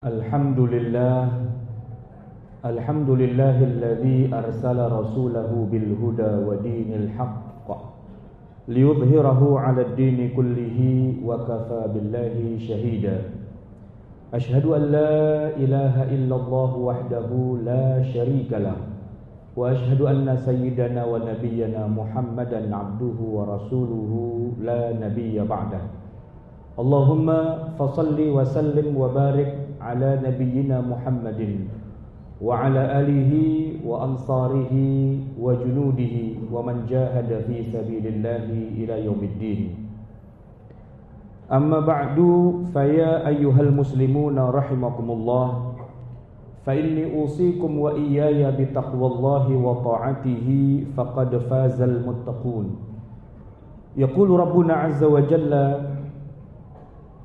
الحمد لله الحمد لله الذي أرسل رسوله بالهدى ودين الحق ليظهره على الدين كله وكفى بالله شهيدا أشهد أن لا إله إلا الله وحده لا شريك له وأشهد أن سيدنا ونبينا محمدا عبده ورسوله لا نبي بعده اللهم فصل وسلم وبارك على نبينا محمد وعلى آله وأنصاره وجنوده ومن جاهد في سبيل الله إلى يوم الدين. أما بعد فيا أيها المسلمون رحمكم الله فإني أوصيكم وإياي بتقوى الله وطاعته فقد فاز المتقون. يقول ربنا عز وجل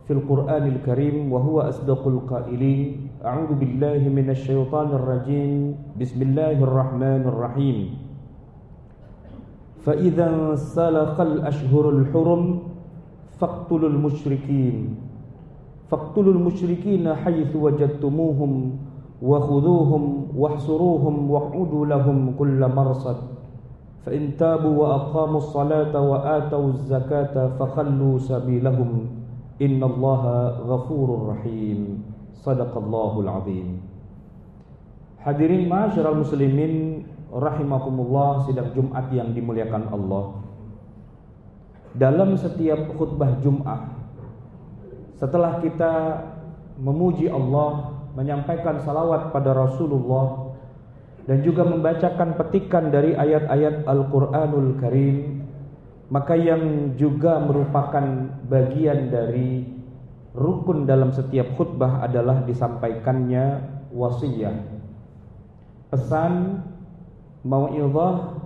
في القرآن الكريم وهو أصدق القائلين. أعوذ بالله من الشيطان الرجيم. بسم الله الرحمن الرحيم. فإذا انسلخ الأشهر الحرم فاقتلوا المشركين. فاقتلوا المشركين حيث وجدتموهم وخذوهم واحصروهم واقعدوا لهم كل مرصد. فإن تابوا وأقاموا الصلاة وآتوا الزكاة فخلوا سبيلهم. Innallaha ghafurur rahim. Sadaqallahul azim. Hadirin ma'asyiral muslimin Rahimakumullah sidang Jumat yang dimuliakan Allah. Dalam setiap khutbah Jumat Setelah kita memuji Allah Menyampaikan salawat pada Rasulullah Dan juga membacakan petikan dari ayat-ayat Al-Quranul Karim maka yang juga merupakan bagian dari rukun dalam setiap khutbah adalah disampaikannya wasiyah pesan mau'izah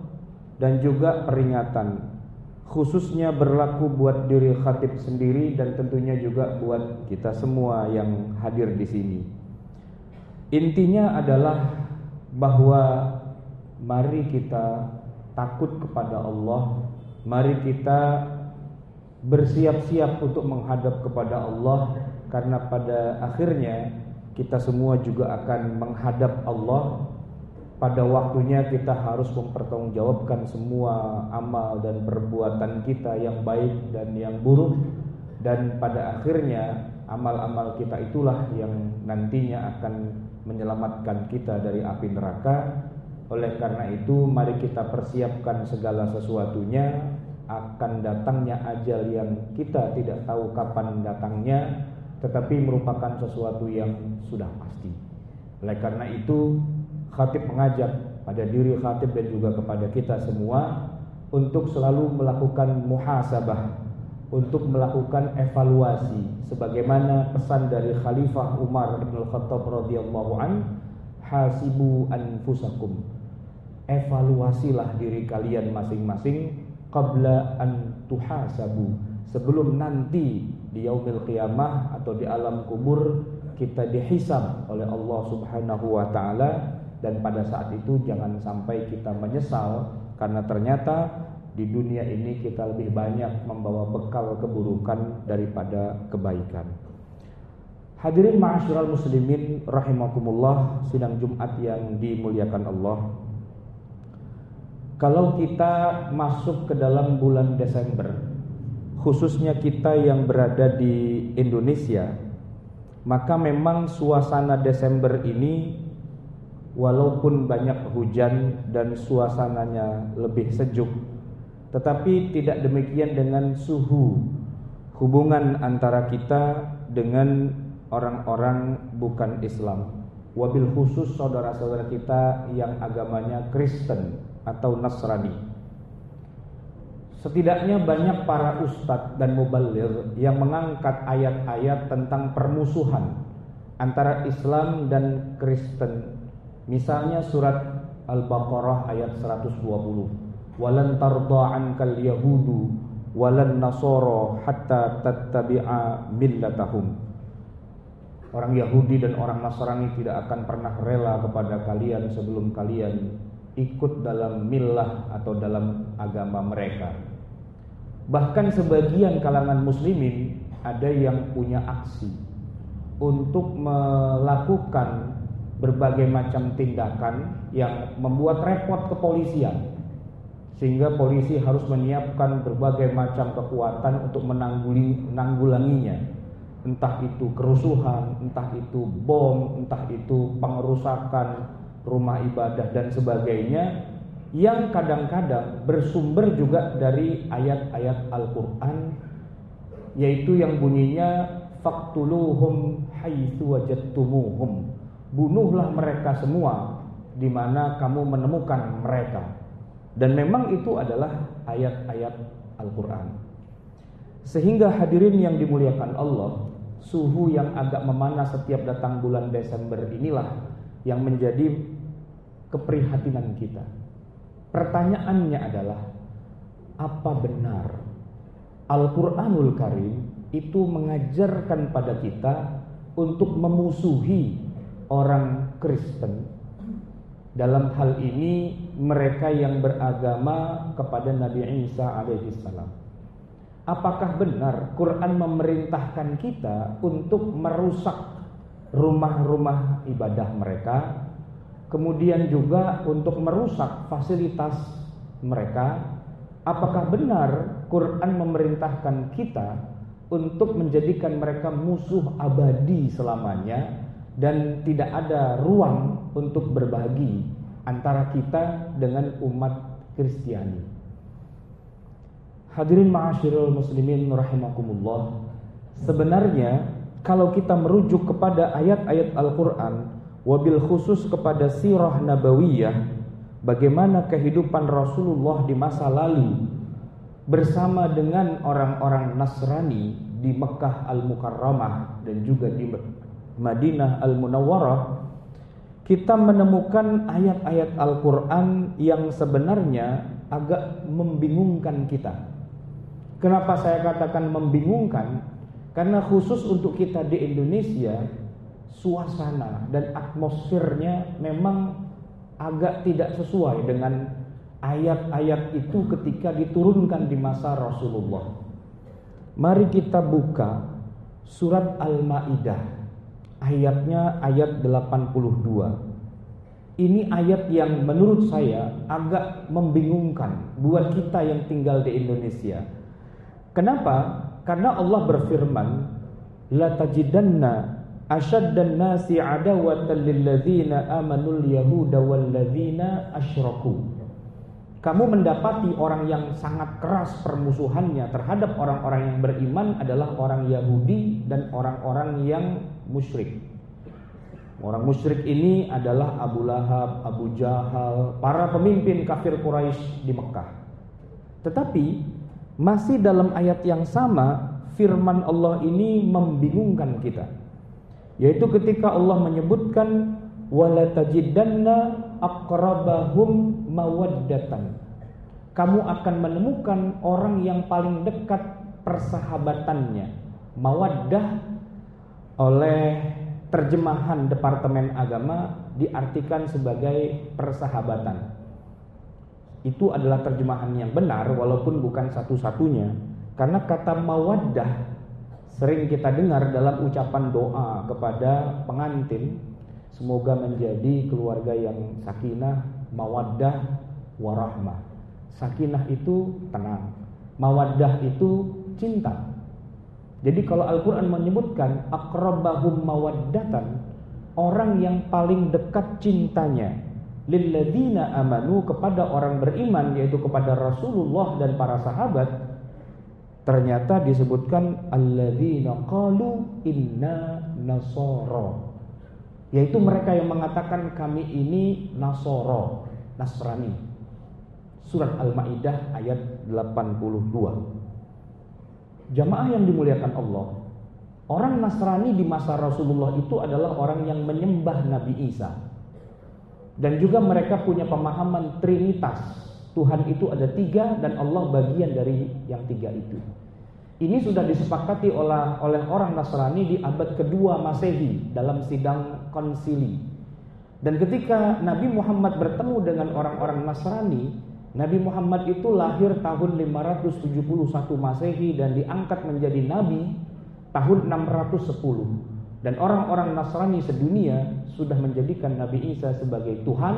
dan juga peringatan khususnya berlaku buat diri khatib sendiri dan tentunya juga buat kita semua yang hadir di sini. Intinya adalah bahwa mari kita takut kepada Allah Mari kita bersiap-siap untuk menghadap kepada Allah karena pada akhirnya kita semua juga akan menghadap Allah. Pada waktunya kita harus mempertanggungjawabkan semua amal dan perbuatan kita yang baik dan yang buruk. Dan pada akhirnya amal-amal kita itulah yang nantinya akan menyelamatkan kita dari api neraka oleh karena itu mari kita persiapkan segala sesuatunya akan datangnya ajal yang kita tidak tahu kapan datangnya tetapi merupakan sesuatu yang sudah pasti. Oleh karena itu khatib mengajak pada diri khatib dan juga kepada kita semua untuk selalu melakukan muhasabah untuk melakukan evaluasi sebagaimana pesan dari Khalifah Umar bin Khattab radhiyallahu an hasibu anfusakum evaluasilah diri kalian masing-masing qabla an tuhasabu sebelum nanti di yaumil qiyamah atau di alam kubur kita dihisab oleh Allah Subhanahu wa taala dan pada saat itu jangan sampai kita menyesal karena ternyata di dunia ini kita lebih banyak membawa bekal keburukan daripada kebaikan. Hadirin ma'asyiral muslimin rahimakumullah sidang Jumat yang dimuliakan Allah. Kalau kita masuk ke dalam bulan Desember, khususnya kita yang berada di Indonesia, maka memang suasana Desember ini walaupun banyak hujan dan suasananya lebih sejuk, tetapi tidak demikian dengan suhu hubungan antara kita dengan orang-orang bukan Islam. Wabil khusus saudara-saudara kita yang agamanya Kristen atau Nasrani. Setidaknya banyak para ustadz dan mubalir yang mengangkat ayat-ayat tentang permusuhan antara Islam dan Kristen. Misalnya surat Al-Baqarah ayat 120. Walan tarda ankal yahudu walan nasoro hatta tattabi'a millatahum. Orang Yahudi dan orang Nasrani tidak akan pernah rela kepada kalian sebelum kalian ikut dalam milah atau dalam agama mereka. Bahkan sebagian kalangan muslimin ada yang punya aksi untuk melakukan berbagai macam tindakan yang membuat repot kepolisian sehingga polisi harus menyiapkan berbagai macam kekuatan untuk menanggulanginya entah itu kerusuhan, entah itu bom, entah itu pengerusakan rumah ibadah dan sebagainya yang kadang-kadang bersumber juga dari ayat-ayat Al-Qur'an yaitu yang bunyinya faktuluhum haitsu wajadtumuhum. Bunuhlah mereka semua di mana kamu menemukan mereka. Dan memang itu adalah ayat-ayat Al-Qur'an. Sehingga hadirin yang dimuliakan Allah suhu yang agak memanas setiap datang bulan Desember inilah yang menjadi keprihatinan kita. Pertanyaannya adalah apa benar Al-Qur'anul Karim itu mengajarkan pada kita untuk memusuhi orang Kristen dalam hal ini mereka yang beragama kepada Nabi Isa alaihissalam. Apakah benar Quran memerintahkan kita untuk merusak rumah-rumah ibadah mereka, kemudian juga untuk merusak fasilitas mereka? Apakah benar Quran memerintahkan kita untuk menjadikan mereka musuh abadi selamanya dan tidak ada ruang untuk berbagi antara kita dengan umat Kristiani? Hadirin ma'asyiral muslimin rahimakumullah. Sebenarnya kalau kita merujuk kepada ayat-ayat Al-Qur'an wabil khusus kepada sirah nabawiyah bagaimana kehidupan Rasulullah di masa lalu bersama dengan orang-orang Nasrani di Mekah Al-Mukarramah dan juga di Madinah Al-Munawwarah kita menemukan ayat-ayat Al-Qur'an yang sebenarnya agak membingungkan kita. Kenapa saya katakan membingungkan? Karena khusus untuk kita di Indonesia, suasana dan atmosfernya memang agak tidak sesuai dengan ayat-ayat itu ketika diturunkan di masa Rasulullah. Mari kita buka surat Al-Maidah. Ayatnya ayat 82. Ini ayat yang menurut saya agak membingungkan buat kita yang tinggal di Indonesia Kenapa? Karena Allah berfirman, la tajidanna asyaddan nasi adawatan lilladzina amanul yahuda walladzina asyraku. Kamu mendapati orang yang sangat keras permusuhannya terhadap orang-orang yang beriman adalah orang Yahudi dan orang-orang yang musyrik. Orang musyrik ini adalah Abu Lahab, Abu Jahal, para pemimpin kafir Quraisy di Mekah. Tetapi masih dalam ayat yang sama, firman Allah ini membingungkan kita. Yaitu ketika Allah menyebutkan wala tajidanna aqrabahum mawaddatan. Kamu akan menemukan orang yang paling dekat persahabatannya. Mawaddah oleh terjemahan Departemen Agama diartikan sebagai persahabatan. Itu adalah terjemahan yang benar walaupun bukan satu-satunya. Karena kata mawaddah sering kita dengar dalam ucapan doa kepada pengantin semoga menjadi keluarga yang sakinah, mawaddah, warahmah. Sakinah itu tenang, mawaddah itu cinta. Jadi kalau Al-Qur'an menyebutkan akrabahum mawaddatan, orang yang paling dekat cintanya lilladzina amanu kepada orang beriman yaitu kepada Rasulullah dan para sahabat ternyata disebutkan alladzina qalu inna nasara. Yaitu mereka yang mengatakan kami ini nasoro nasrani. Surat al-maidah ayat 82 jamaah yang dimuliakan Allah orang nasrani di masa Rasulullah itu adalah orang yang menyembah Nabi Isa dan juga mereka punya pemahaman trinitas. Tuhan itu ada tiga dan Allah bagian dari yang tiga itu. Ini sudah disepakati oleh oleh orang Nasrani di abad kedua Masehi dalam sidang konsili. Dan ketika Nabi Muhammad bertemu dengan orang-orang Nasrani, Nabi Muhammad itu lahir tahun 571 Masehi dan diangkat menjadi nabi tahun 610. Dan orang-orang Nasrani sedunia sudah menjadikan Nabi Isa sebagai Tuhan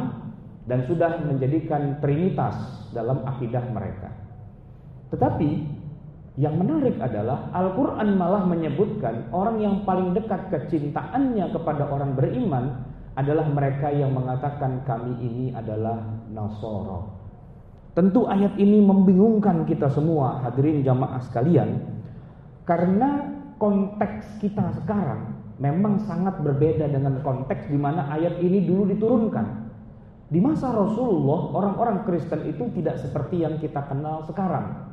dan sudah menjadikan trinitas dalam akidah mereka. Tetapi yang menarik adalah Al-Quran malah menyebutkan orang yang paling dekat kecintaannya kepada orang beriman adalah mereka yang mengatakan kami ini adalah Nasoro. Tentu ayat ini membingungkan kita semua hadirin jamaah sekalian karena konteks kita sekarang memang sangat berbeda dengan konteks di mana ayat ini dulu diturunkan. Di masa Rasulullah, orang-orang Kristen itu tidak seperti yang kita kenal sekarang.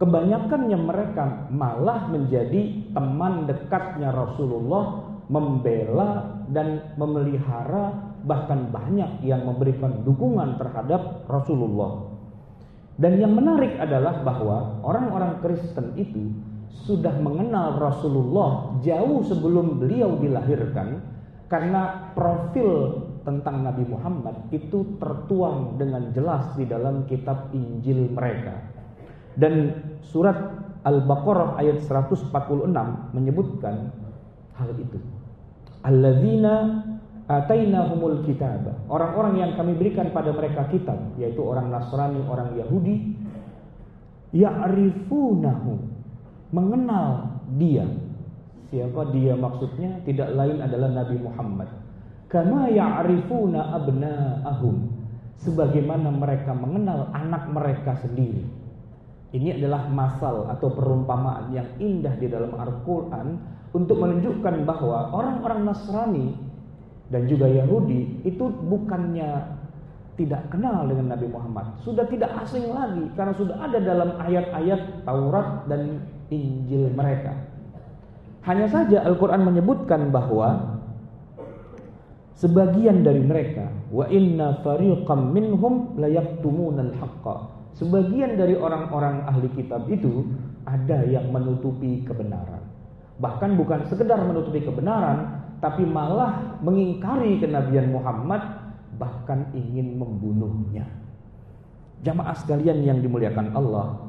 Kebanyakannya mereka malah menjadi teman dekatnya Rasulullah, membela dan memelihara bahkan banyak yang memberikan dukungan terhadap Rasulullah. Dan yang menarik adalah bahwa orang-orang Kristen itu sudah mengenal Rasulullah jauh sebelum beliau dilahirkan karena profil tentang Nabi Muhammad itu tertuang dengan jelas di dalam kitab Injil mereka. Dan surat Al-Baqarah ayat 146 menyebutkan hal itu. Alladzina atainahumul kitab. Orang-orang yang kami berikan pada mereka kitab, yaitu orang Nasrani, orang Yahudi, ya'rifunahu mengenal dia. Siapa dia maksudnya? Tidak lain adalah Nabi Muhammad. Kama ya'rifuna abna'ahum. Sebagaimana mereka mengenal anak mereka sendiri. Ini adalah masal atau perumpamaan yang indah di dalam Al-Quran untuk menunjukkan bahwa orang-orang Nasrani dan juga Yahudi itu bukannya tidak kenal dengan Nabi Muhammad, sudah tidak asing lagi karena sudah ada dalam ayat-ayat Taurat dan Injil mereka. Hanya saja Al-Quran menyebutkan bahwa sebagian dari mereka wa inna fariqam minhum layaktumunal haqqa. Sebagian dari orang-orang ahli kitab itu ada yang menutupi kebenaran. Bahkan bukan sekedar menutupi kebenaran, tapi malah mengingkari kenabian Muhammad, bahkan ingin membunuhnya. Jamaah sekalian yang dimuliakan Allah,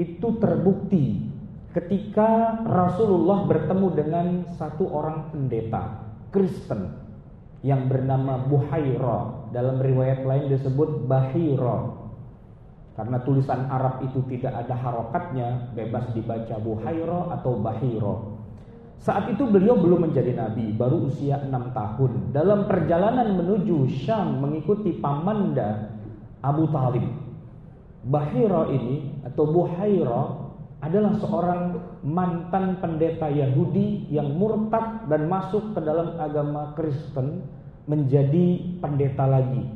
itu terbukti ketika Rasulullah bertemu dengan satu orang pendeta Kristen yang bernama Buhaira. Dalam riwayat lain disebut Bahira. Karena tulisan Arab itu tidak ada harokatnya bebas dibaca Buhaira atau Bahira. Saat itu beliau belum menjadi nabi baru usia enam tahun. Dalam perjalanan menuju Syam mengikuti pamanda Abu Talib Bahira ini atau Buhaira adalah seorang mantan pendeta Yahudi yang murtad dan masuk ke dalam agama Kristen menjadi pendeta lagi.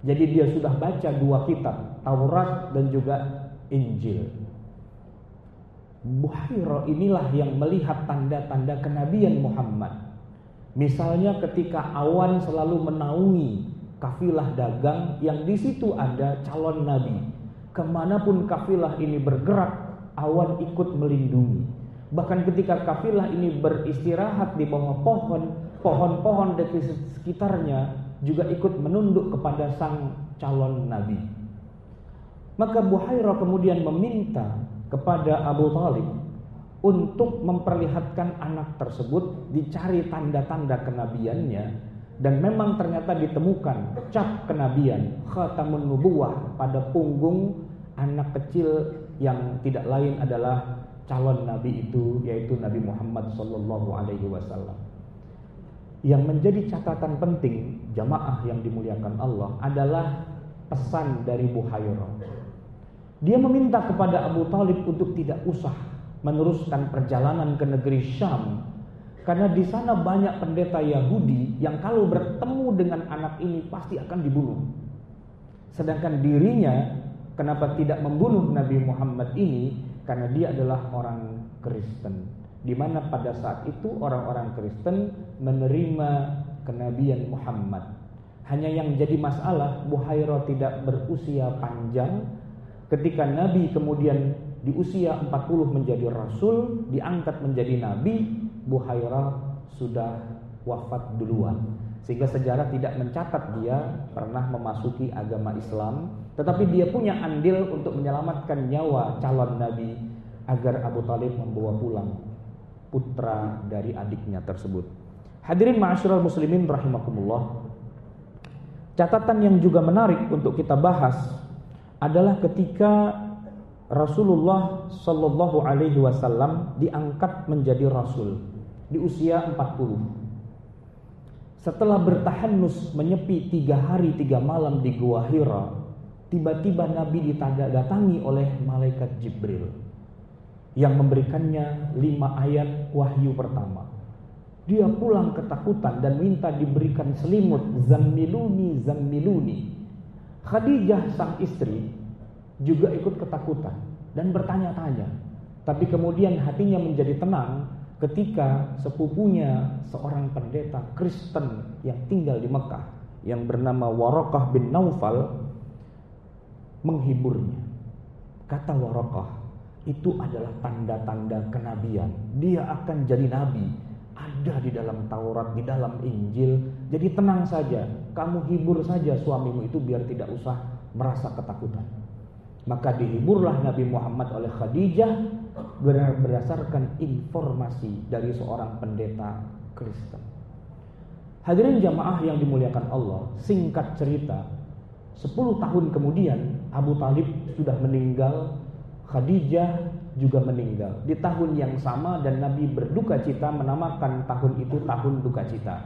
Jadi dia sudah baca dua kitab, Taurat dan juga Injil. Buhaira inilah yang melihat tanda-tanda kenabian Muhammad. Misalnya ketika awan selalu menaungi kafilah dagang yang di situ ada calon nabi ke mana pun kafilah ini bergerak, awan ikut melindungi. Bahkan ketika kafilah ini beristirahat di bawah pohon, pohon-pohon di sekitarnya juga ikut menunduk kepada sang calon nabi. Maka Buhaira kemudian meminta kepada Abu Talib untuk memperlihatkan anak tersebut dicari tanda-tanda kenabiannya dan memang ternyata ditemukan cap kenabian khatamun nubuwah pada punggung anak kecil yang tidak lain adalah calon nabi itu yaitu Nabi Muhammad sallallahu alaihi wasallam. Yang menjadi catatan penting jamaah yang dimuliakan Allah adalah pesan dari Buhaira. Dia meminta kepada Abu Talib untuk tidak usah meneruskan perjalanan ke negeri Syam karena di sana banyak pendeta Yahudi yang kalau bertemu dengan anak ini pasti akan dibunuh. Sedangkan dirinya kenapa tidak membunuh Nabi Muhammad ini? Karena dia adalah orang Kristen. Di mana pada saat itu orang-orang Kristen menerima kenabian Muhammad. Hanya yang jadi masalah Buhaira tidak berusia panjang ketika Nabi kemudian di usia 40 menjadi rasul, diangkat menjadi nabi, Buhaira sudah wafat duluan. Sehingga sejarah tidak mencatat dia pernah memasuki agama Islam, tetapi dia punya andil untuk menyelamatkan nyawa calon nabi agar Abu Talib membawa pulang putra dari adiknya tersebut. Hadirin ma'asyiral muslimin rahimakumullah. Catatan yang juga menarik untuk kita bahas adalah ketika Rasulullah Shallallahu Alaihi Wasallam diangkat menjadi Rasul di usia 40. Setelah bertahanus menyepi tiga hari tiga malam di Gua Hira, tiba-tiba Nabi didatangi oleh malaikat Jibril yang memberikannya lima ayat wahyu pertama. Dia pulang ketakutan dan minta diberikan selimut zammiluni zammiluni. Khadijah sang istri juga ikut ketakutan dan bertanya-tanya. Tapi kemudian hatinya menjadi tenang ketika sepupunya seorang pendeta Kristen yang tinggal di Mekah yang bernama Warokah bin Naufal menghiburnya. Kata Warokah, itu adalah tanda-tanda kenabian. Dia akan jadi nabi ada di dalam Taurat, di dalam Injil. Jadi tenang saja, kamu hibur saja suamimu itu biar tidak usah merasa ketakutan. Maka dihiburlah Nabi Muhammad oleh Khadijah berdasarkan informasi dari seorang pendeta Kristen. Hadirin jamaah yang dimuliakan Allah, singkat cerita, 10 tahun kemudian Abu Talib sudah meninggal, Khadijah juga meninggal di tahun yang sama dan Nabi berduka cita menamakan tahun itu tahun duka cita.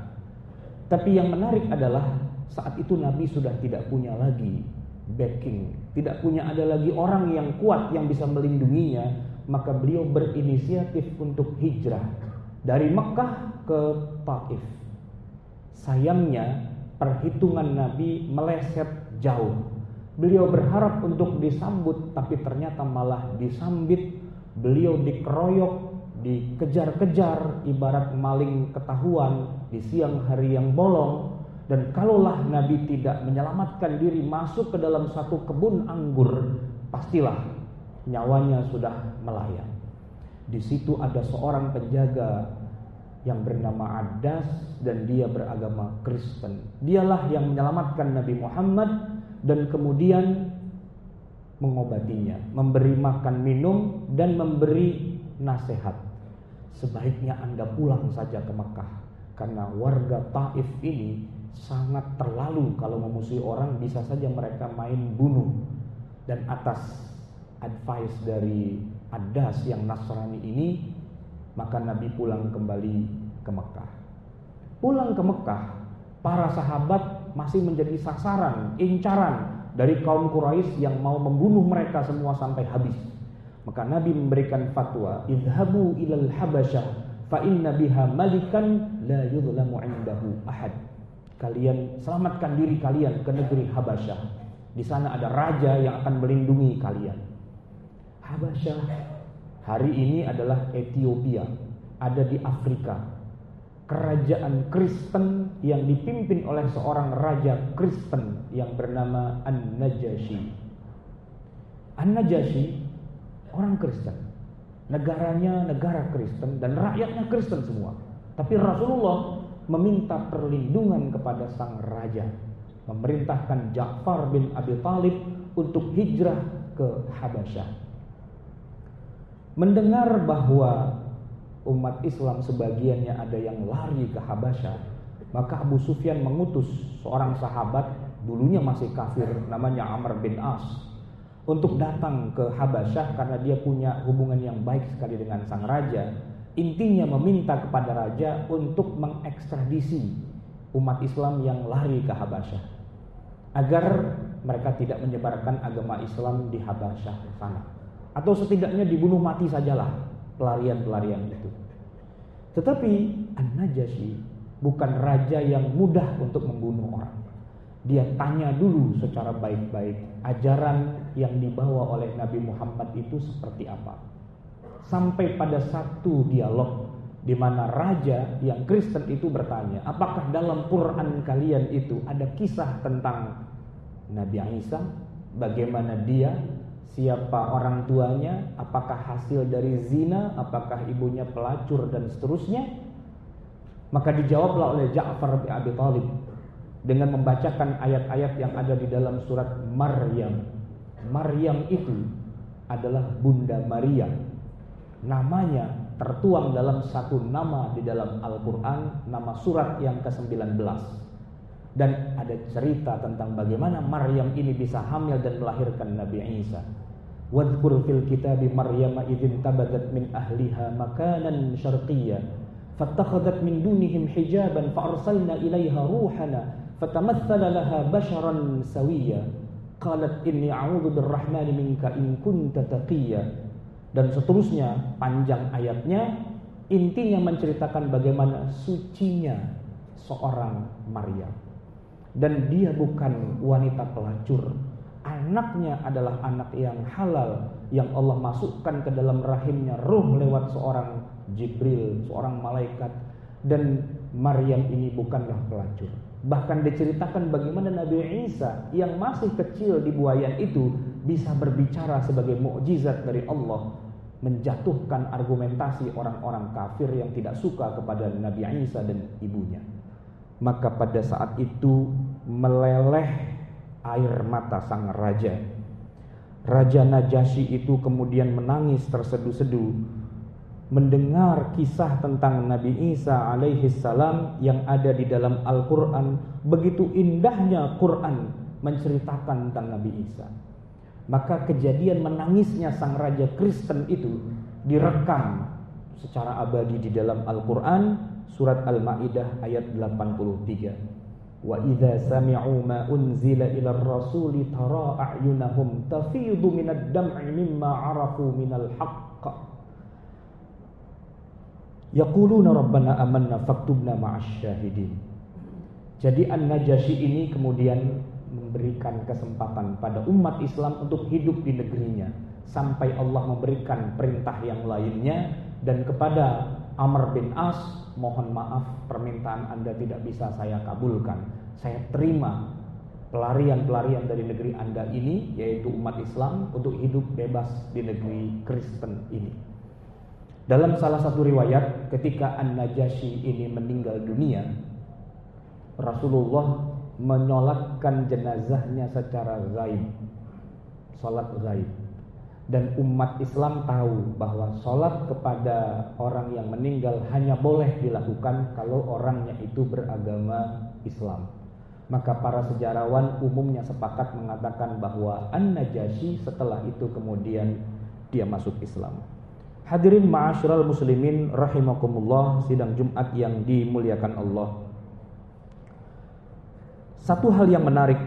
Tapi yang menarik adalah saat itu Nabi sudah tidak punya lagi backing, tidak punya ada lagi orang yang kuat yang bisa melindunginya, maka beliau berinisiatif untuk hijrah dari Mekah ke Taif. Sayangnya perhitungan Nabi meleset jauh Beliau berharap untuk disambut tapi ternyata malah disambit. Beliau dikeroyok, dikejar-kejar ibarat maling ketahuan di siang hari yang bolong. Dan kalaulah Nabi tidak menyelamatkan diri masuk ke dalam satu kebun anggur, pastilah nyawanya sudah melayang. Di situ ada seorang penjaga yang bernama Adas dan dia beragama Kristen. Dialah yang menyelamatkan Nabi Muhammad dan kemudian mengobatinya, memberi makan minum dan memberi nasihat. Sebaiknya Anda pulang saja ke Mekah karena warga Taif ini sangat terlalu kalau memusuhi orang bisa saja mereka main bunuh. Dan atas advice dari Adas yang Nasrani ini maka Nabi pulang kembali ke Mekah. Pulang ke Mekah, para sahabat masih menjadi sasaran, incaran dari kaum Quraisy yang mau membunuh mereka semua sampai habis. Maka Nabi memberikan fatwa, "Idhabu ilal Habasyah fa inna biha malikan la yudlamu 'indahu ahad." Kalian selamatkan diri kalian ke negeri Habasyah. Di sana ada raja yang akan melindungi kalian. Habasyah hari ini adalah Ethiopia, ada di Afrika kerajaan Kristen yang dipimpin oleh seorang raja Kristen yang bernama An-Najasyi. An-Najasyi orang Kristen. Negaranya negara Kristen dan rakyatnya Kristen semua. Tapi Rasulullah meminta perlindungan kepada sang raja. Memerintahkan Ja'far bin Abi Talib untuk hijrah ke Habasyah. Mendengar bahwa umat Islam sebagiannya ada yang lari ke Habasyah, maka Abu Sufyan mengutus seorang sahabat dulunya masih kafir namanya Amr bin As untuk datang ke Habasyah karena dia punya hubungan yang baik sekali dengan sang raja. Intinya meminta kepada raja untuk mengekstradisi umat Islam yang lari ke Habasyah agar mereka tidak menyebarkan agama Islam di Habasyah sana atau setidaknya dibunuh mati sajalah pelarian-pelarian itu. Tetapi An-Najasyi bukan raja yang mudah untuk membunuh orang. Dia tanya dulu secara baik-baik ajaran yang dibawa oleh Nabi Muhammad itu seperti apa. Sampai pada satu dialog di mana raja yang Kristen itu bertanya, apakah dalam Quran kalian itu ada kisah tentang Nabi Isa, bagaimana dia siapa orang tuanya, apakah hasil dari zina, apakah ibunya pelacur dan seterusnya. Maka dijawablah oleh Ja'far bin Abi Thalib dengan membacakan ayat-ayat yang ada di dalam surat Maryam. Maryam itu adalah Bunda Maria. Namanya tertuang dalam satu nama di dalam Al-Quran, nama surat yang ke-19. Dan ada cerita tentang bagaimana Maryam ini bisa hamil dan melahirkan Nabi Isa. Wadhkur fil kitabi Maryam idzin tabadat min ahliha makanan syarqiyya fattakhadhat min dunihim hijaban fa arsalna ilaiha ruhana fatamassala laha basharan sawiyya qalat inni a'udzu birrahmani minka in kunta taqiyya dan seterusnya panjang ayatnya intinya menceritakan bagaimana sucinya seorang Maryam dan dia bukan wanita pelacur. Anaknya adalah anak yang halal yang Allah masukkan ke dalam rahimnya ruh lewat seorang Jibril seorang malaikat. Dan Maryam ini bukanlah pelacur. Bahkan diceritakan bagaimana Nabi Isa yang masih kecil di buayan itu bisa berbicara sebagai mukjizat dari Allah menjatuhkan argumentasi orang-orang kafir yang tidak suka kepada Nabi Isa dan ibunya. Maka pada saat itu meleleh air mata sang raja. Raja Najasyi itu kemudian menangis terseduh-seduh mendengar kisah tentang Nabi Isa alaihi salam yang ada di dalam Al-Qur'an. Begitu indahnya Quran menceritakan tentang Nabi Isa maka kejadian menangisnya sang raja Kristen itu direkam secara abadi di dalam Al-Qur'an surat Al-Maidah ayat 83. Wa idza sami'u ma unzila ila rasuli tara a'yunahum tafidu minad dam'i mimma 'arafu minal haqq. Yaquluna rabbana amanna faktubna ma'asy syahidin. Jadi An-Najasyi ini kemudian memberikan kesempatan pada umat Islam untuk hidup di negerinya. Sampai Allah memberikan perintah yang lainnya. Dan kepada Amr bin As mohon maaf permintaan Anda tidak bisa saya kabulkan. Saya terima pelarian-pelarian dari negeri Anda ini yaitu umat Islam untuk hidup bebas di negeri Kristen ini. Dalam salah satu riwayat ketika An-Najasyi ini meninggal dunia Rasulullah menyolatkan jenazahnya secara gaib salat gaib dan umat Islam tahu bahwa sholat kepada orang yang meninggal hanya boleh dilakukan kalau orangnya itu beragama Islam. Maka para sejarawan umumnya sepakat mengatakan bahwa An-Najasyi setelah itu kemudian dia masuk Islam. Hadirin ma'asyiral muslimin rahimakumullah sidang Jumat yang dimuliakan Allah. Satu hal yang menarik,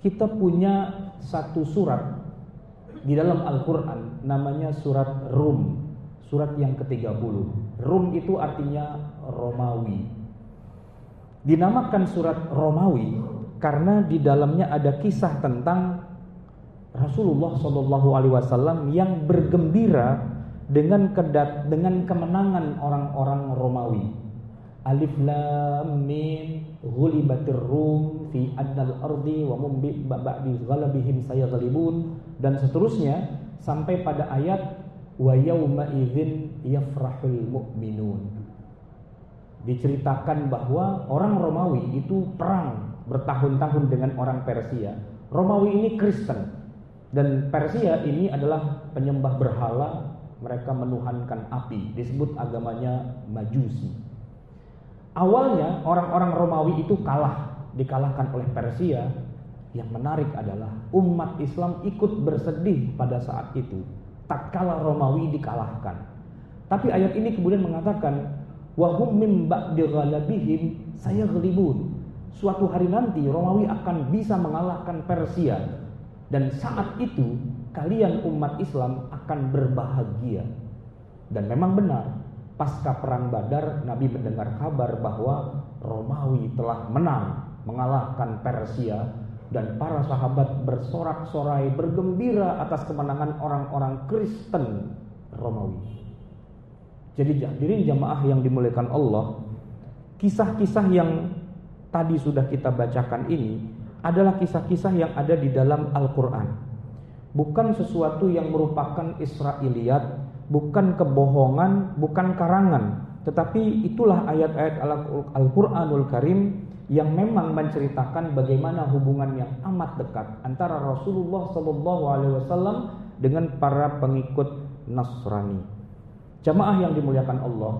kita punya satu surat di dalam Al-Quran namanya surat Rum, surat yang ke-30. Rum itu artinya Romawi. Dinamakan surat Romawi karena di dalamnya ada kisah tentang Rasulullah Shallallahu Alaihi Wasallam yang bergembira dengan kedat dengan kemenangan orang-orang Romawi. Alif Lam Mim ghulibatir rum fi adnal ardi wa mum ba'di ghalabihim sayaghlibun. Dan seterusnya sampai pada ayat wa yauma idzin yafrahul mu'minun. Diceritakan bahwa orang Romawi itu perang bertahun-tahun dengan orang Persia. Romawi ini Kristen. Dan Persia ini adalah penyembah berhala. Mereka menuhankan api. Disebut agamanya Majusi Awalnya orang-orang Romawi itu kalah, dikalahkan oleh Persia. Yang menarik adalah umat Islam ikut bersedih pada saat itu. Tak kalah Romawi dikalahkan. Tapi ayat ini kemudian mengatakan wahum mim ba'di saya gelibun. Suatu hari nanti Romawi akan bisa mengalahkan Persia dan saat itu kalian umat Islam akan berbahagia. Dan memang benar, pasca perang Badar Nabi mendengar kabar bahwa Romawi telah menang mengalahkan Persia dan para sahabat bersorak-sorai bergembira atas kemenangan orang-orang Kristen Romawi. Jadi hadirin jamaah yang dimuliakan Allah, kisah-kisah yang tadi sudah kita bacakan ini adalah kisah-kisah yang ada di dalam Al-Qur'an. Bukan sesuatu yang merupakan Israiliyat bukan kebohongan, bukan karangan, tetapi itulah ayat-ayat Al-Qur'anul Karim yang memang menceritakan bagaimana hubungan yang amat dekat antara Rasulullah SAW dengan para pengikut Nasrani. Jamaah yang dimuliakan Allah,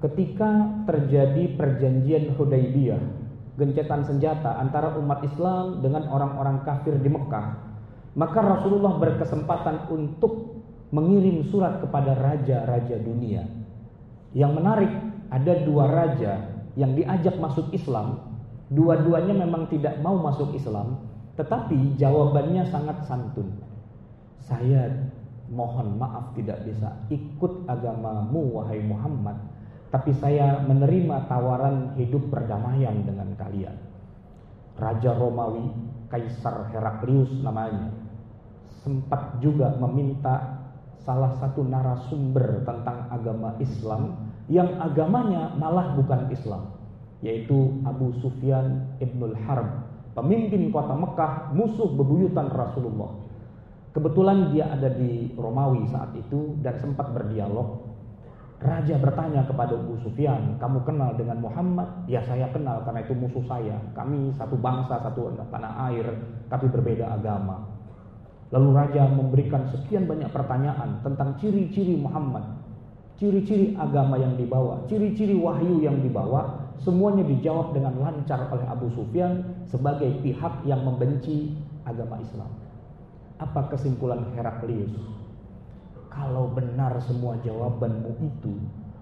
ketika terjadi perjanjian Hudaybiyah, gencetan senjata antara umat Islam dengan orang-orang kafir di Mekah, maka Rasulullah berkesempatan untuk mengirim surat kepada raja-raja dunia. Yang menarik, ada dua raja yang diajak masuk Islam, dua-duanya memang tidak mau masuk Islam, tetapi jawabannya sangat santun. Saya mohon maaf tidak bisa ikut agamamu wahai Muhammad, tapi saya menerima tawaran hidup perdamaian dengan kalian. Raja Romawi, Kaisar Heraklius namanya, sempat juga meminta salah satu narasumber tentang agama Islam yang agamanya malah bukan Islam, yaitu Abu Sufyan ibnul Harb pemimpin kota Mekah, musuh bebuyutan Rasulullah. Kebetulan dia ada di Romawi saat itu dan sempat berdialog. Raja bertanya kepada Abu Sufyan, kamu kenal dengan Muhammad? Ya saya kenal karena itu musuh saya. Kami satu bangsa, satu tanah air, tapi berbeda agama. Lalu Raja memberikan sekian banyak pertanyaan tentang ciri-ciri Muhammad, ciri-ciri agama yang dibawa, ciri-ciri wahyu yang dibawa, Semuanya dijawab dengan lancar oleh Abu Sufyan sebagai pihak yang membenci agama Islam. Apa kesimpulan Heraklius? Kalau benar semua jawabanmu itu,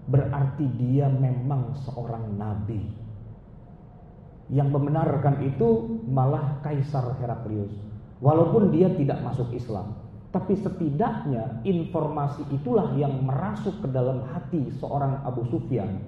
berarti dia memang seorang nabi. Yang membenarkan itu malah Kaisar Heraklius. Walaupun dia tidak masuk Islam, tapi setidaknya informasi itulah yang merasuk ke dalam hati seorang Abu Sufyan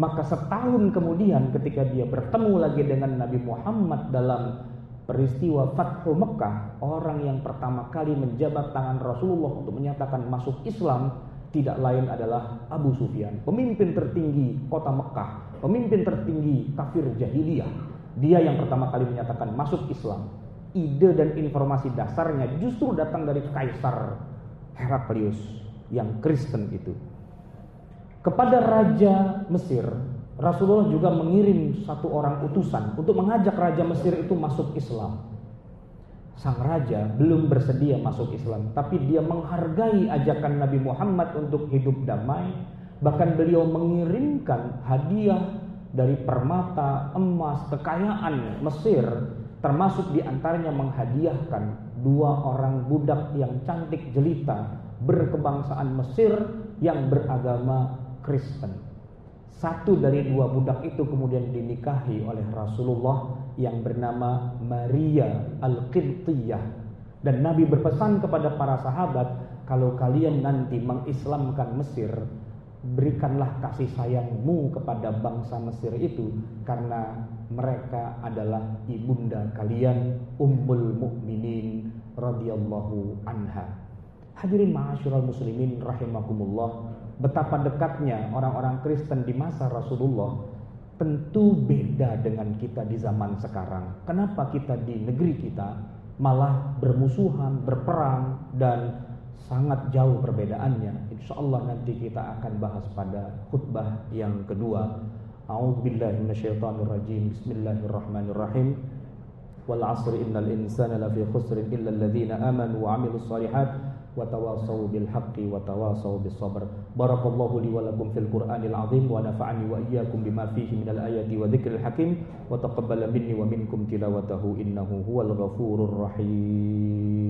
maka setahun kemudian ketika dia bertemu lagi dengan Nabi Muhammad dalam peristiwa Fathu Mekah, orang yang pertama kali menjabat tangan Rasulullah untuk menyatakan masuk Islam tidak lain adalah Abu Sufyan, pemimpin tertinggi kota Mekah, pemimpin tertinggi kafir jahiliyah. Dia yang pertama kali menyatakan masuk Islam. Ide dan informasi dasarnya justru datang dari Kaisar Heraklius yang Kristen itu. Kepada Raja Mesir, Rasulullah juga mengirim satu orang utusan untuk mengajak Raja Mesir itu masuk Islam. Sang raja belum bersedia masuk Islam, tapi dia menghargai ajakan Nabi Muhammad untuk hidup damai. Bahkan beliau mengirimkan hadiah dari permata, emas, kekayaan Mesir, termasuk di antaranya menghadiahkan dua orang budak yang cantik jelita berkebangsaan Mesir yang beragama Kristen. Satu dari dua budak itu kemudian dinikahi oleh Rasulullah yang bernama Maria Al-Qibtiyah. Dan Nabi berpesan kepada para sahabat, kalau kalian nanti mengislamkan Mesir, berikanlah kasih sayangmu kepada bangsa Mesir itu karena mereka adalah ibunda kalian Ummul Mukminin radhiyallahu anha. Hadirin ma'asyiral muslimin rahimakumullah betapa dekatnya orang-orang Kristen di masa Rasulullah tentu beda dengan kita di zaman sekarang. Kenapa kita di negeri kita malah bermusuhan, berperang dan sangat jauh perbedaannya. Insya Allah nanti kita akan bahas pada khutbah yang kedua. A'udzubillahi minasyaitonirrajim. Bismillahirrahmanirrahim. Wal 'asri innal insana lafi khusrin illa alladhina amanu wa 'amilus shalihat وتواصوا بالحق وتواصوا بالصبر بارك الله لي ولكم في القرآن العظيم ونفعني وإياكم بما فيه من الآيات وذكر الحكيم وتقبل مني ومنكم تلاوته إنه هو الغفور الرحيم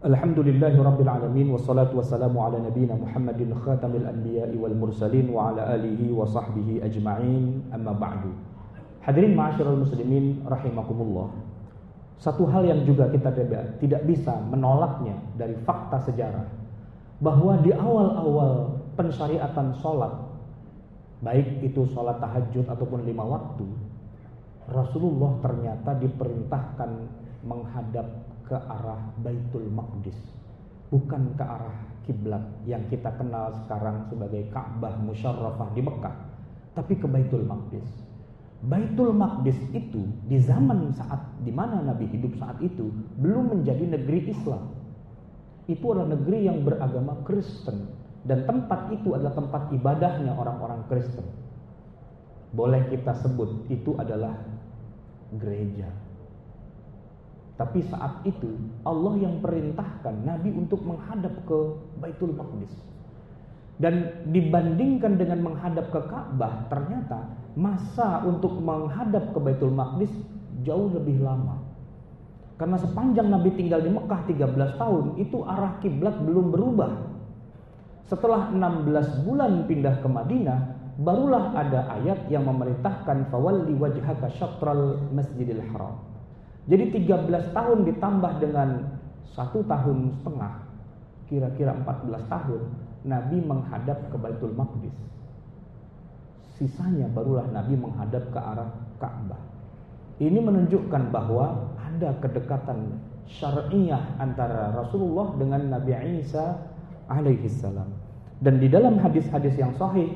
Alhamdulillahi Rabbil Alamin Wassalatu wassalamu ala nabina Muhammadin khatamil anbiya wal mursalin Wa ala alihi wa sahbihi ajma'in. Amma ba'du. Hadirin ma'asyiral muslimin rahimakumullah. Satu hal yang juga kita tidak, tidak bisa menolaknya dari fakta sejarah Bahwa di awal-awal pensyariatan sholat Baik itu sholat tahajud ataupun lima waktu Rasulullah ternyata diperintahkan menghadap ke arah Baitul Maqdis bukan ke arah kiblat yang kita kenal sekarang sebagai Ka'bah Musyarrafah di Mekah tapi ke Baitul Maqdis Baitul Maqdis itu di zaman saat di mana Nabi hidup saat itu belum menjadi negeri Islam. Itu adalah negeri yang beragama Kristen dan tempat itu adalah tempat ibadahnya orang-orang Kristen. Boleh kita sebut itu adalah gereja. Tapi saat itu Allah yang perintahkan Nabi untuk menghadap ke Baitul Maqdis. Dan dibandingkan dengan menghadap ke Ka'bah, ternyata masa untuk menghadap ke Baitul Maqdis jauh lebih lama. Karena sepanjang Nabi tinggal di Mekah 13 tahun, itu arah kiblat belum berubah. Setelah 16 bulan pindah ke Madinah, barulah ada ayat yang memerintahkan fawalli wajhaka syatral masjidil haram. Jadi 13 tahun ditambah dengan satu tahun setengah, kira-kira 14 tahun, Nabi menghadap ke Baitul Maqdis. Sisanya barulah Nabi menghadap ke arah Ka'bah. Ini menunjukkan bahwa ada kedekatan syariah antara Rasulullah dengan Nabi Isa alaihi salam. Dan di dalam hadis-hadis yang sahih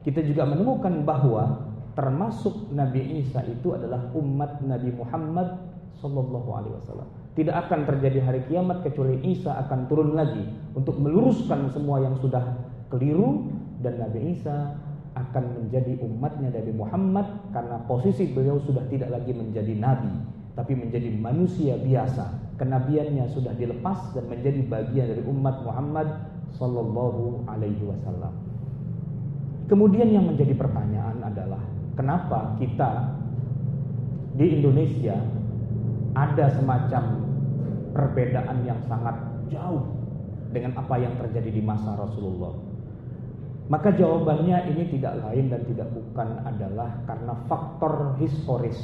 kita juga menemukan bahwa termasuk Nabi Isa itu adalah umat Nabi Muhammad sallallahu alaihi wasallam. Tidak akan terjadi hari kiamat kecuali Isa akan turun lagi untuk meluruskan semua yang sudah keliru dan Nabi Isa akan menjadi umatnya Nabi Muhammad karena posisi beliau sudah tidak lagi menjadi nabi tapi menjadi manusia biasa. Kenabiannya sudah dilepas dan menjadi bagian dari umat Muhammad sallallahu alaihi wasallam. Kemudian yang menjadi pertanyaan adalah kenapa kita di Indonesia ada semacam perbedaan yang sangat jauh dengan apa yang terjadi di masa Rasulullah. Maka jawabannya ini tidak lain dan tidak bukan adalah karena faktor historis,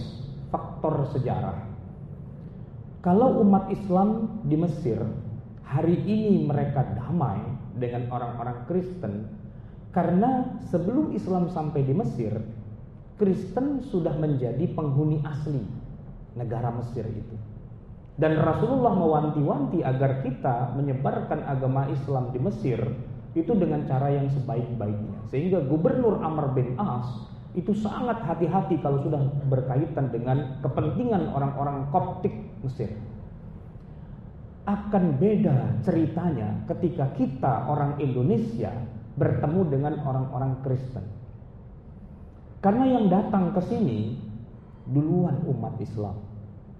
faktor sejarah. Kalau umat Islam di Mesir hari ini mereka damai dengan orang-orang Kristen karena sebelum Islam sampai di Mesir, Kristen sudah menjadi penghuni asli negara Mesir itu. Dan Rasulullah mewanti-wanti agar kita menyebarkan agama Islam di Mesir itu dengan cara yang sebaik-baiknya. Sehingga Gubernur Amr bin As itu sangat hati-hati kalau sudah berkaitan dengan kepentingan orang-orang Koptik Mesir. Akan beda ceritanya ketika kita orang Indonesia bertemu dengan orang-orang Kristen. Karena yang datang ke sini duluan umat Islam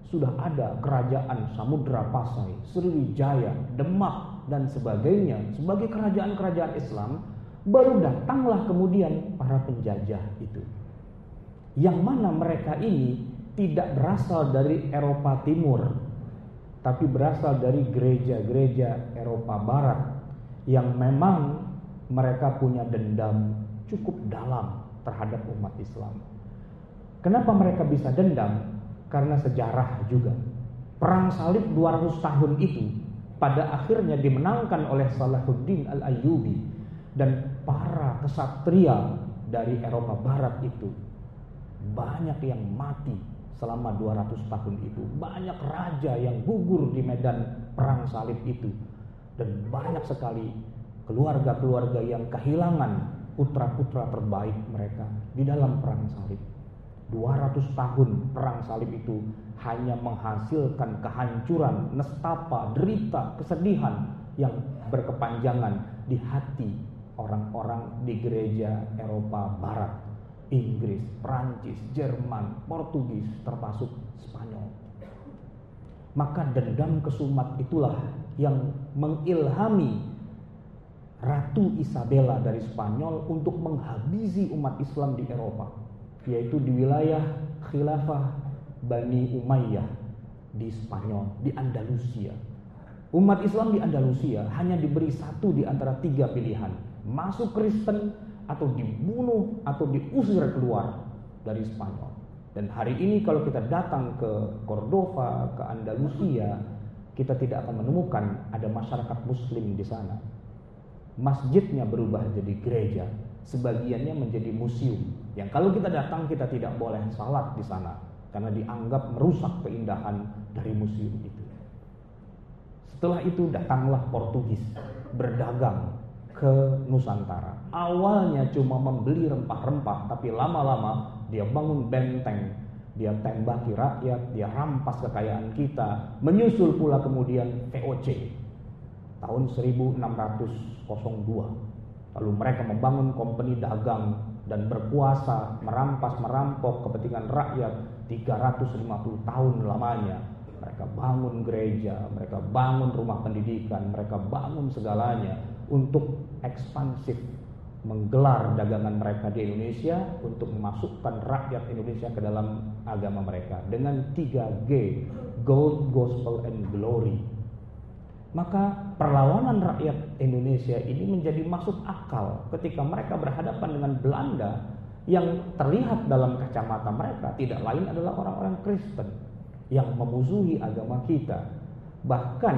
sudah ada kerajaan Samudra Pasai, Sriwijaya, Demak dan sebagainya sebagai kerajaan-kerajaan Islam, baru datanglah kemudian para penjajah itu. Yang mana mereka ini tidak berasal dari Eropa Timur, tapi berasal dari gereja-gereja Eropa Barat yang memang mereka punya dendam cukup dalam terhadap umat Islam. Kenapa mereka bisa dendam? Karena sejarah juga. Perang salib 200 tahun itu pada akhirnya dimenangkan oleh Salahuddin Al-Ayyubi dan para kesatria dari Eropa Barat itu banyak yang mati selama 200 tahun itu. Banyak raja yang gugur di medan perang salib itu dan banyak sekali keluarga-keluarga yang kehilangan putra-putra terbaik mereka di dalam perang salib. 200 tahun perang salib itu hanya menghasilkan kehancuran, nestapa, derita, kesedihan yang berkepanjangan di hati orang-orang di gereja Eropa Barat, Inggris, Prancis, Jerman, Portugis, termasuk Spanyol. Maka dendam kesumat itulah yang mengilhami Ratu Isabella dari Spanyol untuk menghabisi umat Islam di Eropa yaitu di wilayah khilafah Bani Umayyah di Spanyol, di Andalusia. Umat Islam di Andalusia hanya diberi satu di antara tiga pilihan, masuk Kristen atau dibunuh atau diusir keluar dari Spanyol. Dan hari ini kalau kita datang ke Cordova, ke Andalusia, kita tidak akan menemukan ada masyarakat muslim di sana. Masjidnya berubah jadi gereja, sebagiannya menjadi museum yang kalau kita datang kita tidak boleh salat di sana karena dianggap merusak keindahan dari museum itu. Setelah itu datanglah Portugis berdagang ke Nusantara. Awalnya cuma membeli rempah-rempah, tapi lama-lama dia bangun benteng, dia tembaki rakyat, dia rampas kekayaan kita, menyusul pula kemudian VOC tahun 1602 Lalu mereka membangun kompeni dagang dan berkuasa merampas merampok kepentingan rakyat 350 tahun lamanya. Mereka bangun gereja, mereka bangun rumah pendidikan, mereka bangun segalanya untuk ekspansif menggelar dagangan mereka di Indonesia untuk memasukkan rakyat Indonesia ke dalam agama mereka dengan 3G Gold, Gospel, and Glory maka perlawanan rakyat Indonesia ini menjadi masuk akal ketika mereka berhadapan dengan Belanda yang terlihat dalam kacamata mereka tidak lain adalah orang-orang Kristen yang memusuhi agama kita. Bahkan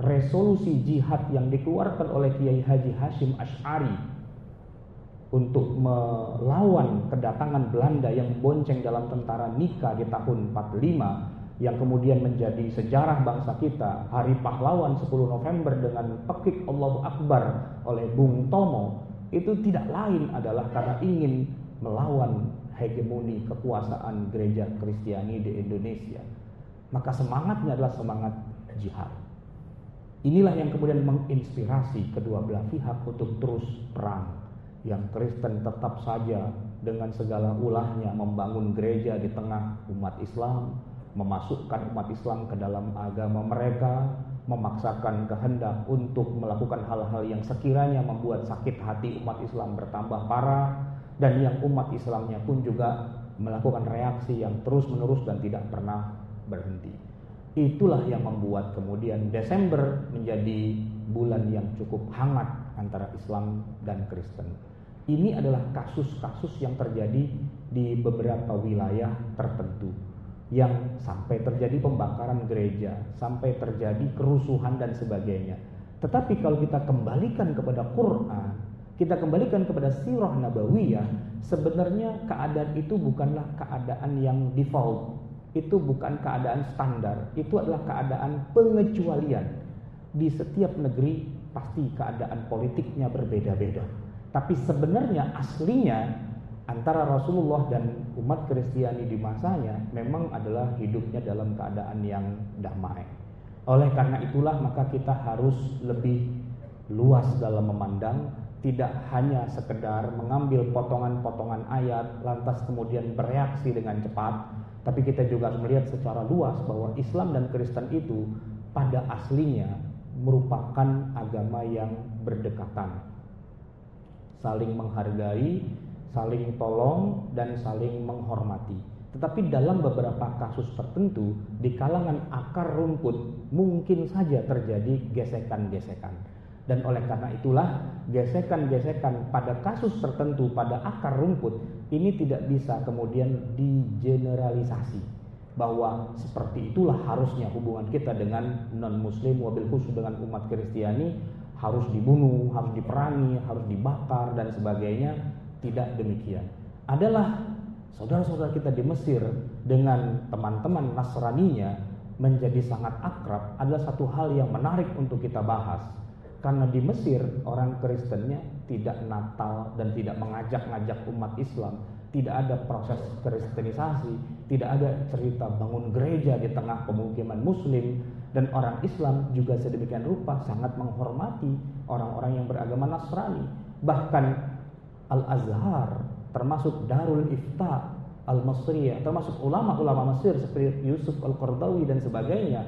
resolusi jihad yang dikeluarkan oleh Kiai Haji Hashim Ash'ari untuk melawan kedatangan Belanda yang membonceng dalam tentara Nika di tahun 45 yang kemudian menjadi sejarah bangsa kita Hari Pahlawan 10 November dengan pekik Allahu Akbar oleh Bung Tomo itu tidak lain adalah karena ingin melawan hegemoni kekuasaan gereja Kristiani di Indonesia. Maka semangatnya adalah semangat jihad. Inilah yang kemudian menginspirasi kedua belah pihak untuk terus perang. Yang Kristen tetap saja dengan segala ulahnya membangun gereja di tengah umat Islam, memasukkan umat Islam ke dalam agama mereka, memaksakan kehendak untuk melakukan hal-hal yang sekiranya membuat sakit hati umat Islam bertambah parah dan yang umat Islamnya pun juga melakukan reaksi yang terus-menerus dan tidak pernah berhenti. Itulah yang membuat kemudian Desember menjadi bulan yang cukup hangat antara Islam dan Kristen. Ini adalah kasus-kasus yang terjadi di beberapa wilayah tertentu yang sampai terjadi pembakaran gereja, sampai terjadi kerusuhan dan sebagainya. Tetapi kalau kita kembalikan kepada Quran, kita kembalikan kepada sirah nabawiyah, sebenarnya keadaan itu bukanlah keadaan yang default. Itu bukan keadaan standar, itu adalah keadaan pengecualian. Di setiap negeri pasti keadaan politiknya berbeda-beda. Tapi sebenarnya aslinya antara Rasulullah dan umat Kristiani di masanya memang adalah hidupnya dalam keadaan yang damai. Oleh karena itulah maka kita harus lebih luas dalam memandang tidak hanya sekedar mengambil potongan-potongan ayat lantas kemudian bereaksi dengan cepat, tapi kita juga harus melihat secara luas bahwa Islam dan Kristen itu pada aslinya merupakan agama yang berdekatan saling menghargai, saling tolong, dan saling menghormati. Tetapi dalam beberapa kasus tertentu, di kalangan akar rumput mungkin saja terjadi gesekan-gesekan. Dan oleh karena itulah, gesekan-gesekan pada kasus tertentu, pada akar rumput, ini tidak bisa kemudian digeneralisasi. Bahwa seperti itulah harusnya hubungan kita dengan non-muslim, wabil khusus dengan umat Kristiani, harus dibunuh, harus diperangi, harus dibakar dan sebagainya. Tidak demikian. Adalah saudara-saudara kita di Mesir dengan teman-teman Nasraninya menjadi sangat akrab adalah satu hal yang menarik untuk kita bahas. Karena di Mesir orang Kristennya tidak Natal dan tidak mengajak-ngajak umat Islam, tidak ada proses kristenisasi, tidak ada cerita bangun gereja di tengah pemukiman muslim, dan orang Islam juga sedemikian rupa sangat menghormati orang-orang yang beragama Nasrani. Bahkan Al-Azhar termasuk Darul Ifta Al-Masriyah, termasuk ulama-ulama Mesir seperti Yusuf Al-Qardawi dan sebagainya.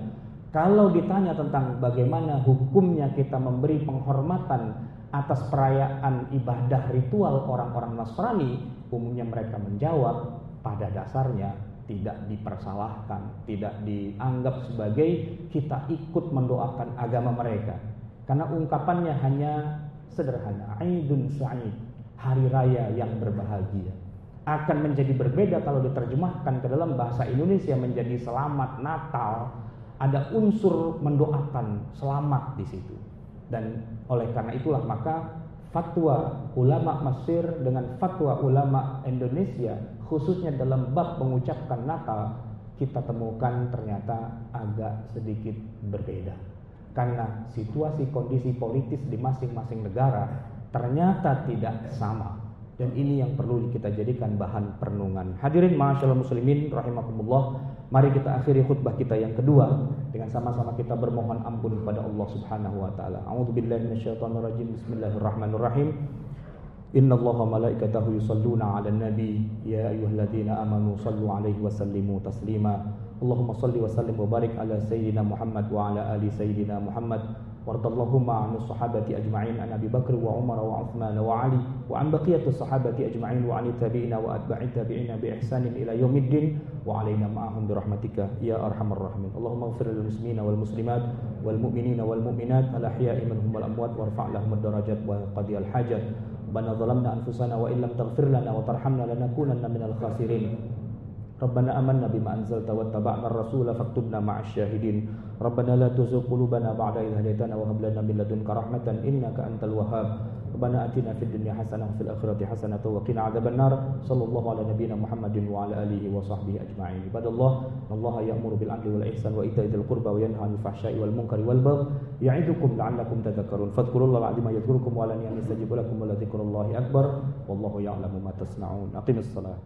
Kalau ditanya tentang bagaimana hukumnya kita memberi penghormatan atas perayaan ibadah ritual orang-orang Nasrani, umumnya mereka menjawab pada dasarnya tidak dipersalahkan, tidak dianggap sebagai kita ikut mendoakan agama mereka. Karena ungkapannya hanya sederhana, Aidun Sa'id, hari raya yang berbahagia. Akan menjadi berbeda kalau diterjemahkan ke dalam bahasa Indonesia menjadi selamat Natal, ada unsur mendoakan selamat di situ. Dan oleh karena itulah maka fatwa ulama Mesir dengan fatwa ulama Indonesia khususnya dalam bab mengucapkan Natal kita temukan ternyata agak sedikit berbeda karena situasi kondisi politis di masing-masing negara ternyata tidak sama dan ini yang perlu kita jadikan bahan perenungan. Hadirin masyaallah muslimin rahimakumullah, mari kita akhiri khutbah kita yang kedua dengan sama-sama kita bermohon ampun kepada Allah Subhanahu wa taala. A'udzubillahi minasyaitonirrajim. Bismillahirrahmanirrahim. Inna Allah malaikatahu yusalluna ala nabi Ya ayuhalladzina amanu sallu alaihi wa sallimu taslima Allahumma salli wa sallim wa barik ala sayyidina Muhammad wa ala ali sayyidina Muhammad وارض اللهم عن الصحابة أجمعين عن أبي بكر وعمر وعثمان وعلي وعن بقية الصحابة أجمعين وعن التابعين وأتباع التابعين بإحسان إلى يوم الدين وعلينا معهم برحمتك يا أرحم الراحمين. اللهم اغفر للمسلمين والمسلمات والمؤمنين والمؤمنات الأحياء منهم والأموات وارفع لهم الدرجات وقضي الحاجات ربنا ظلمنا أنفسنا وإن لم تغفر لنا وترحمنا لنكونن من الخاسرين. ربنا آمنا بما أنزلت واتبعنا الرسول فاكتبنا مع الشاهدين. ربنا لا تزغ قلوبنا بعد إذ هديتنا وهب لنا من لدنك رحمة إنك أنت الوهاب. ربنا آتنا في الدنيا حسنة وفي الآخرة حسنة وقنا عذاب النار. صلى الله على نبينا محمد وعلى آله وصحبه أجمعين. عباد الله إن الله يأمر بالعدل والإحسان وإيتاء ذي القربى وينهى عن الفحشاء والمنكر والبغي يعظكم لعلكم تذكرون. فاذكروا الله العظيم يذكركم ولن يستجيب لكم ولذكر الله أكبر. والله يعلم ما تصنعون. أقم الصلاة.